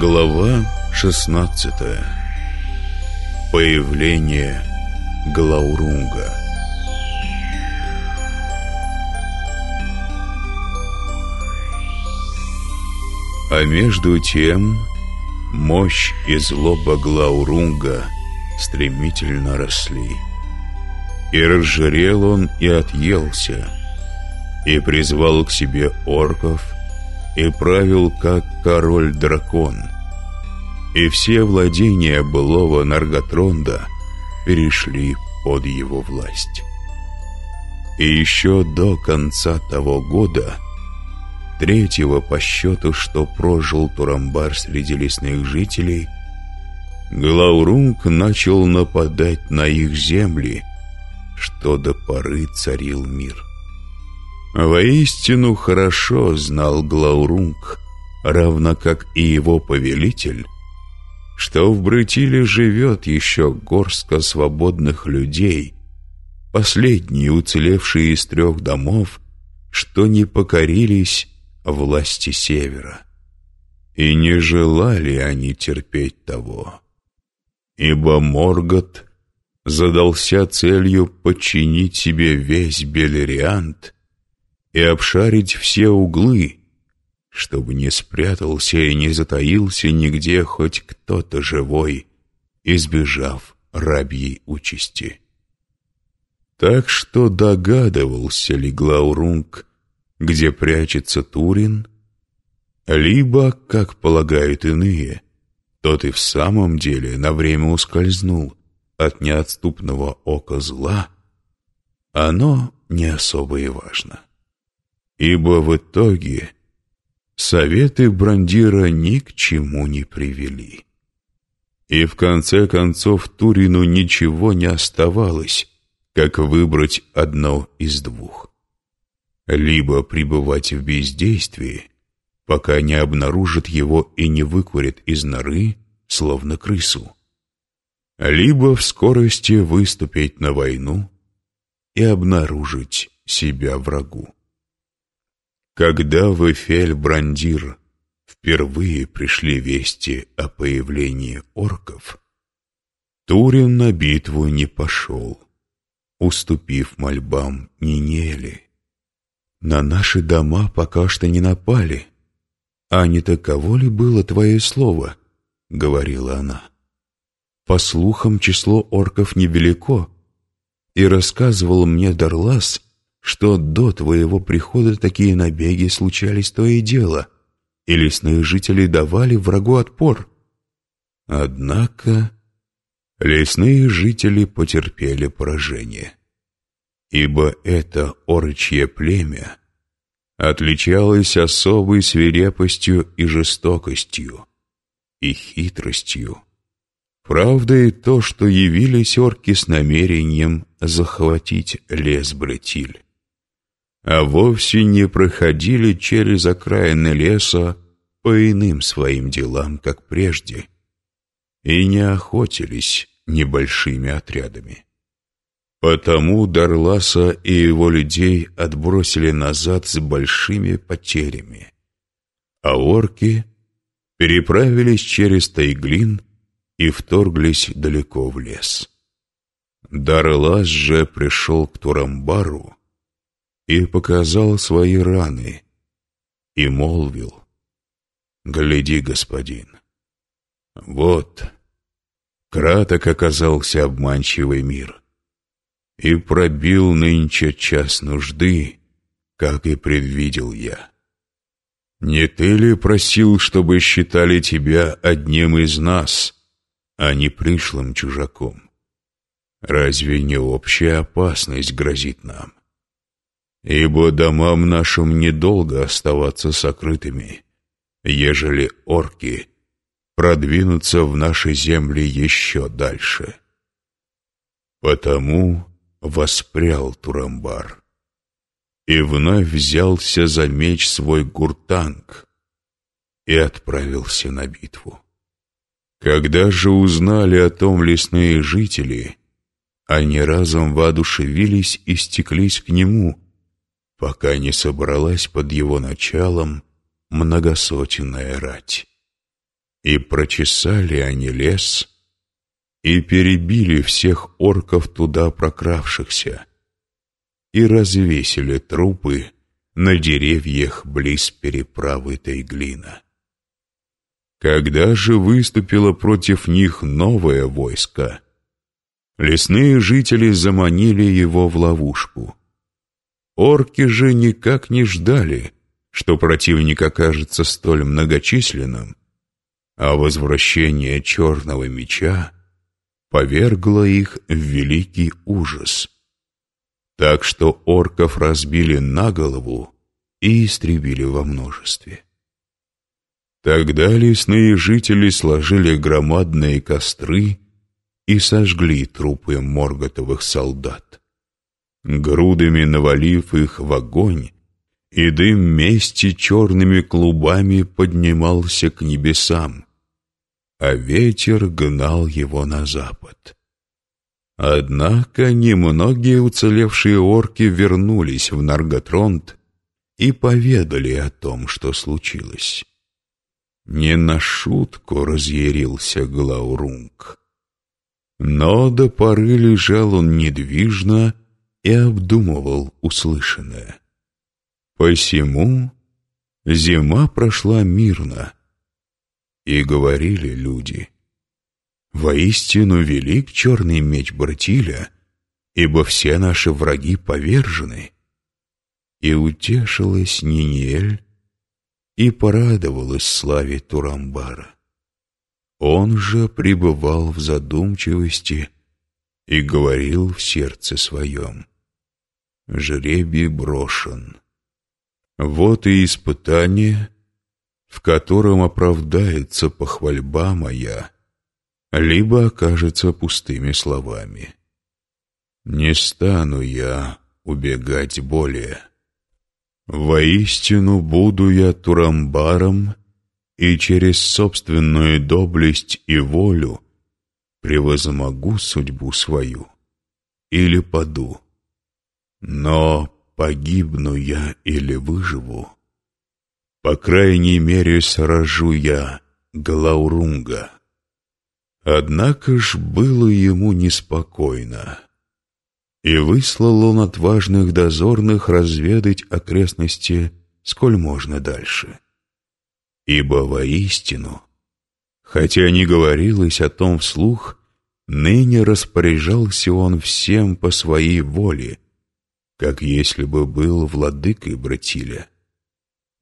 Глава 16 Появление Глаурунга А между тем мощь и злоба Глаурунга стремительно росли. И разжирел он и отъелся, и призвал к себе орков, и правил как король-дракон. И все владения былого Нарготронда перешли под его власть. И еще до конца того года, третьего по счету, что прожил Турамбар среди лесных жителей, Глаурунг начал нападать на их земли, что до поры царил мир. Воистину хорошо знал Глаурунг, равно как и его повелитель, что в Брытиле живет еще горстка свободных людей, последние уцелевшие из трех домов, что не покорились власти Севера. И не желали они терпеть того, ибо Моргот задался целью подчинить себе весь Белериант и обшарить все углы, чтобы не спрятался и не затаился нигде хоть кто-то живой, избежав рабьей участи. Так что догадывался ли Глаурунг, где прячется Турин, либо, как полагают иные, тот и в самом деле на время ускользнул от неотступного ока зла, оно не особо и важно ибо в итоге советы Брандира ни к чему не привели. И в конце концов Турину ничего не оставалось, как выбрать одно из двух. Либо пребывать в бездействии, пока не обнаружит его и не выкурит из норы, словно крысу, либо в скорости выступить на войну и обнаружить себя врагу. Когда в Эфель-Брандир впервые пришли вести о появлении орков, Турин на битву не пошел, уступив мольбам Нинели. «На наши дома пока что не напали. А не таково ли было твое слово?» — говорила она. «По слухам, число орков невелико, и рассказывал мне Дарлас, что до твоего прихода такие набеги случались то и дело, и лесные жители давали врагу отпор. Однако лесные жители потерпели поражение, ибо это орочье племя отличалось особой свирепостью и жестокостью, и хитростью. Правда и то, что явились орки с намерением захватить лес Бретиль а вовсе не проходили через окраины леса по иным своим делам, как прежде, и не охотились небольшими отрядами. Потому Дарласа и его людей отбросили назад с большими потерями, а орки переправились через Тайглин и вторглись далеко в лес. Дарлас же пришел к Турамбару, и показал свои раны, и молвил, «Гляди, господин, вот, краток оказался обманчивый мир, и пробил нынче час нужды, как и предвидел я. Не ты ли просил, чтобы считали тебя одним из нас, а не пришлым чужаком? Разве не общая опасность грозит нам? Ибо домам нашим недолго оставаться сокрытыми, ежели орки продвинутся в наши земли еще дальше. Потому воспрял Турамбар и вновь взялся за меч свой гуртанг и отправился на битву. Когда же узнали о том лесные жители, они разом воодушевились и стеклись к нему, пока не собралась под его началом многосотенная рать. И прочесали они лес, и перебили всех орков туда прокравшихся, и развесили трупы на деревьях близ переправы Тайглина. Когда же выступило против них новое войско, лесные жители заманили его в ловушку. Орки же никак не ждали, что противник окажется столь многочисленным, а возвращение черного меча повергло их в великий ужас. Так что орков разбили на голову и истребили во множестве. Тогда лесные жители сложили громадные костры и сожгли трупы морготовых солдат. Грудами навалив их в огонь, и дым мести черными клубами поднимался к небесам, а ветер гнал его на запад. Однако немногие уцелевшие орки вернулись в Нарготронт и поведали о том, что случилось. Не на шутку разъярился Глаурунг. Но до поры лежал он недвижно и обдумывал услышанное. Посему зима прошла мирно, и говорили люди, «Воистину велик черный меч Братиля, ибо все наши враги повержены». И утешилась Ниниэль, и порадовалась славе Турамбара. Он же пребывал в задумчивости и говорил в сердце своем. Жребий брошен. Вот и испытание, в котором оправдается похвальба моя, либо окажется пустыми словами. Не стану я убегать более. Воистину буду я Турамбаром и через собственную доблесть и волю превозмогу судьбу свою или паду. Но погибну я или выживу, по крайней мере сражу я Галаурунга. Однако ж было ему неспокойно и выслал он отважных дозорных разведать окрестности сколь можно дальше. Ибо воистину, хотя не говорилось о том вслух, ныне распоряжался он всем по своей воле, как если бы был владыкой Братиля,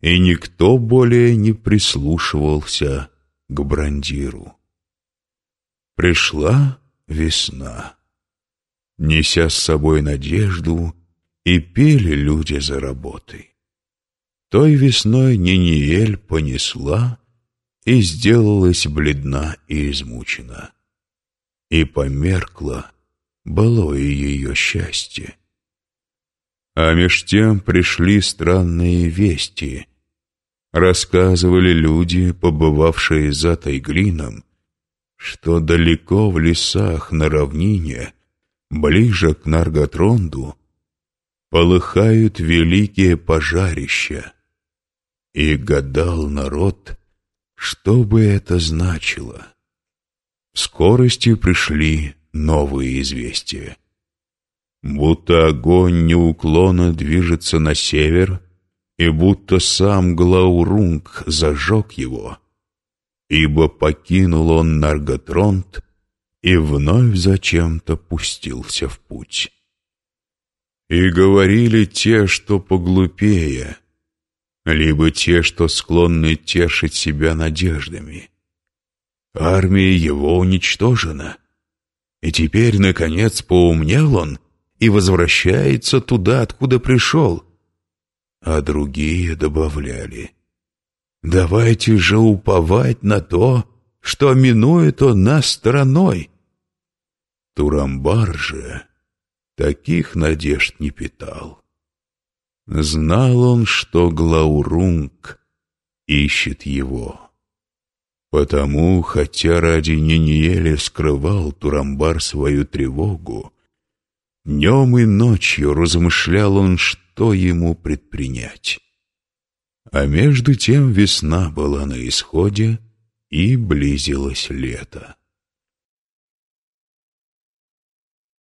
и никто более не прислушивался к Брандиру. Пришла весна неся с собой надежду, и пели люди за работой. Той весной Ниниэль понесла и сделалась бледна и измучена. И померкло былое ее счастье. А меж тем пришли странные вести. Рассказывали люди, побывавшие за Тайглином, что далеко в лесах на равнине ближе к Нарготронду, полыхают великие пожарища. И гадал народ, что бы это значило. Скорости пришли новые известия. Будто огонь неуклонно движется на север, и будто сам Глаурунг зажег его, ибо покинул он Нарготронд и вновь зачем-то пустился в путь. И говорили те, что поглупее, либо те, что склонны тешить себя надеждами. Армия его уничтожена, и теперь, наконец, поумнел он и возвращается туда, откуда пришел. А другие добавляли, «Давайте же уповать на то, что минует он нас стороной. Турамбар же таких надежд не питал. Знал он, что Глаурунг ищет его. Потому, хотя ради Ниниэля скрывал Турамбар свою тревогу, днем и ночью размышлял он, что ему предпринять. А между тем весна была на исходе, и близилось лето.